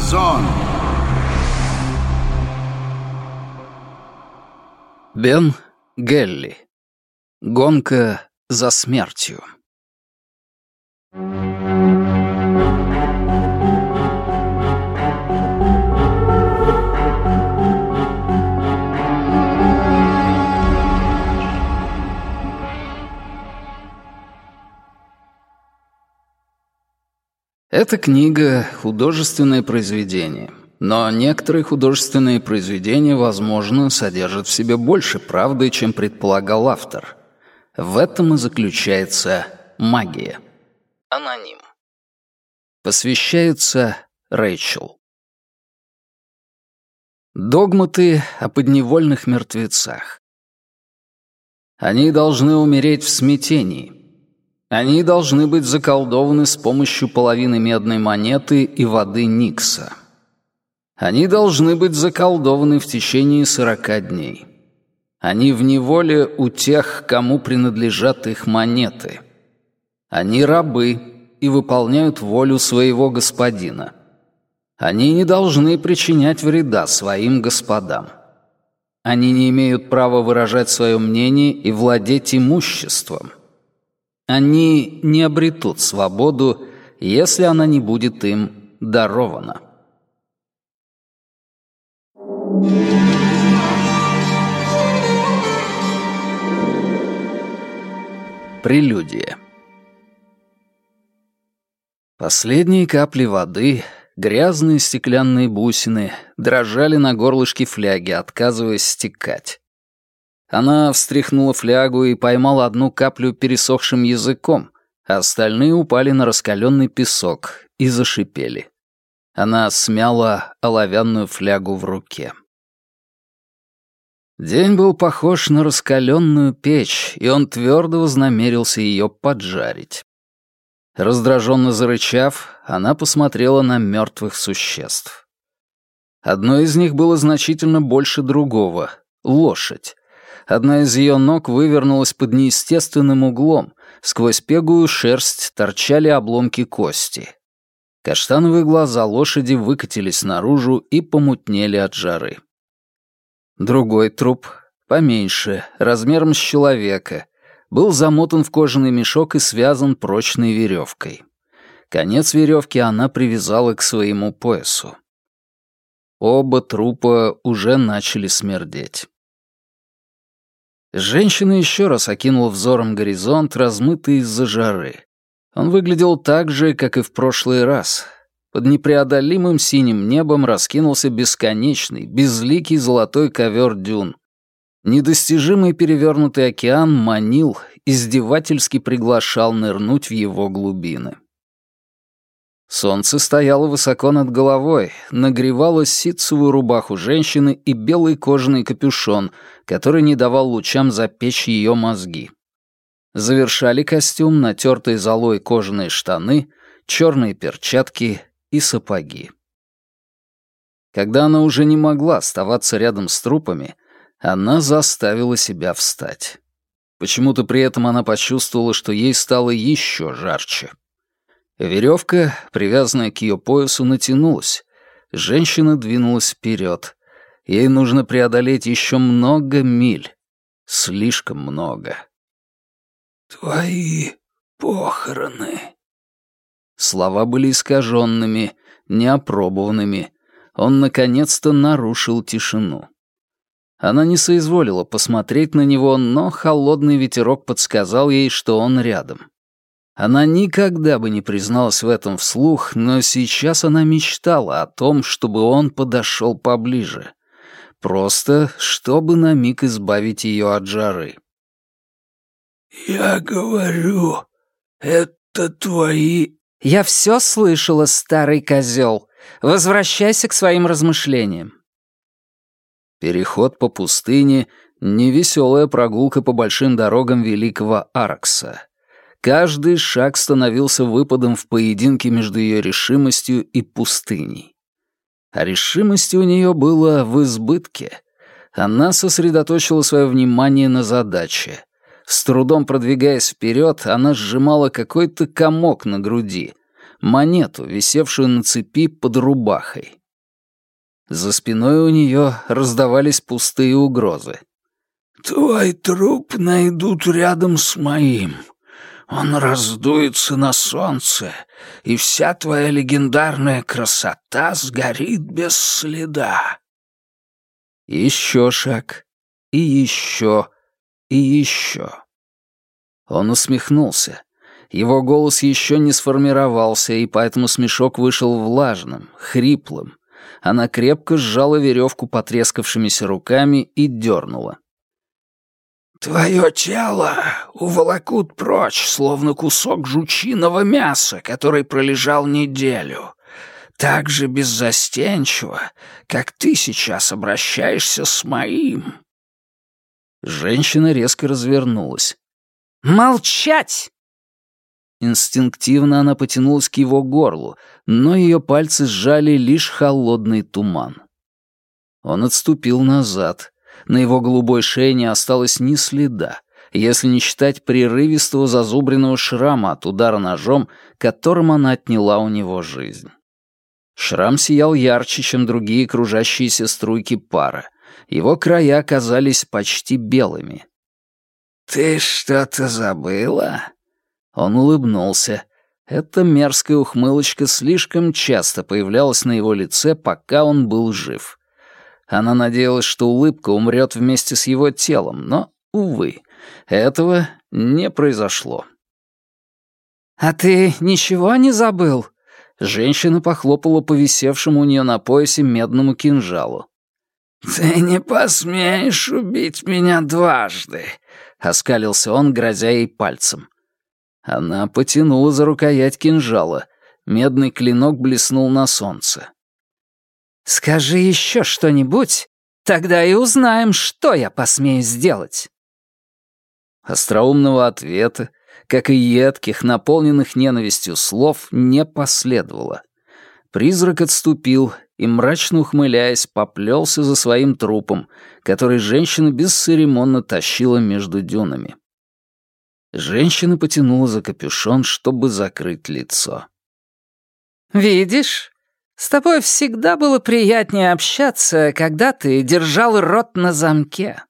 горизонт. Бен Гелли. Гонка за смертью. Эта книга — художественное произведение, но некоторые художественные произведения, возможно, содержат в себе больше правды, чем предполагал автор. В этом и заключается магия. Аноним. Посвящается Рэйчел. Догматы о подневольных мертвецах. Они должны умереть в смятении — они должны быть заколдованы с помощью половины медной монеты и воды Никса. Они должны быть заколдованы в течение сорока дней. Они в неволе у тех, кому принадлежат их монеты. Они рабы и выполняют волю своего господина. Они не должны причинять вреда своим господам. Они не имеют права выражать свое мнение и владеть имуществом – они не обретут свободу, если она не будет им дарована. Прелюдия Последние капли воды, грязные стеклянные бусины, дрожали на горлышке фляги, отказываясь стекать. Она встряхнула флягу и поймала одну каплю пересохшим языком, а остальные упали на раскаленный песок и зашипели. Она смяла оловянную флягу в руке. День был похож на раскаленную печь, и он твердо вознамерился ее поджарить. Раздраженно зарычав, она посмотрела на мертвых существ. Одно из них было значительно больше другого — лошадь, Одна из ее ног вывернулась под неестественным углом, сквозь пегую шерсть торчали обломки кости. Каштановые глаза лошади выкатились наружу и помутнели от жары. Другой труп, поменьше, размером с человека, был замотан в кожаный мешок и связан прочной веревкой. Конец веревки она привязала к своему поясу. Оба трупа уже начали смердеть. Женщина еще раз окинула взором горизонт, размытый из-за жары. Он выглядел так же, как и в прошлый раз. Под непреодолимым синим небом раскинулся бесконечный, безликий золотой ковер дюн. Недостижимый перевернутый океан манил, издевательски приглашал нырнуть в его глубины. Солнце стояло высоко над головой, нагревало ситцевую рубаху женщины и белый кожаный капюшон, который не давал лучам запечь ее мозги. Завершали костюм натертые золой кожаные штаны, черные перчатки и сапоги. Когда она уже не могла оставаться рядом с трупами, она заставила себя встать. Почему-то при этом она почувствовала, что ей стало еще жарче. Веревка, привязанная к ее поясу, натянулась. Женщина двинулась вперед. Ей нужно преодолеть еще много миль. Слишком много. «Твои похороны». Слова были искаженными, неопробованными. Он наконец-то нарушил тишину. Она не соизволила посмотреть на него, но холодный ветерок подсказал ей, что он рядом. Она никогда бы не призналась в этом вслух, но сейчас она мечтала о том, чтобы он подошел поближе. Просто, чтобы на миг избавить ее от жары. «Я говорю, это твои...» «Я все слышала, старый козел. Возвращайся к своим размышлениям». Переход по пустыне — невеселая прогулка по большим дорогам Великого Аркса. Каждый шаг становился выпадом в поединке между ее решимостью и пустыней. А решимости у нее было в избытке. Она сосредоточила свое внимание на задаче. С трудом продвигаясь вперед, она сжимала какой-то комок на груди. монету, висевшую на цепи под рубахой. За спиной у нее раздавались пустые угрозы. «Твой труп найдут рядом с моим. Он раздуется на солнце, и вся твоя легендарная красота сгорит без следа». Еще шаг, и еще, и еще. Он усмехнулся. Его голос еще не сформировался, и поэтому смешок вышел влажным, хриплым. Она крепко сжала веревку потрескавшимися руками и дернула. «Твое тело уволокут прочь, словно кусок жучиного мяса, который пролежал неделю. Так же беззастенчиво, как ты сейчас обращаешься с моим». Женщина резко развернулась. «Молчать!» Инстинктивно она потянулась к его горлу, но ее пальцы сжали лишь холодный туман. Он отступил назад. На его голубой шее не осталось ни следа, если не считать прерывистого зазубренного шрама от удара ножом, которым она отняла у него жизнь. Шрам сиял ярче, чем другие кружащиеся струйки пара. Его края казались почти белыми. «Ты что-то забыла?» Он улыбнулся. Эта мерзкая ухмылочка слишком часто появлялась на его лице, пока он был жив. Она надеялась, что улыбка умрет вместе с его телом, но, увы, этого не произошло. «А ты ничего не забыл?» Женщина похлопала по висевшему у нее на поясе медному кинжалу. «Ты не посмеешь убить меня дважды», — оскалился он, грозя ей пальцем. Она потянула за рукоять кинжала. Медный клинок блеснул на солнце. «Скажи еще что-нибудь, тогда и узнаем, что я посмею сделать». Остроумного ответа, как и едких, наполненных ненавистью слов, не последовало. Призрак отступил и, мрачно ухмыляясь, поплелся за своим трупом, который женщина бесцеремонно тащила между дюнами. Женщина потянула за капюшон, чтобы закрыть лицо. «Видишь, с тобой всегда было приятнее общаться, когда ты держал рот на замке».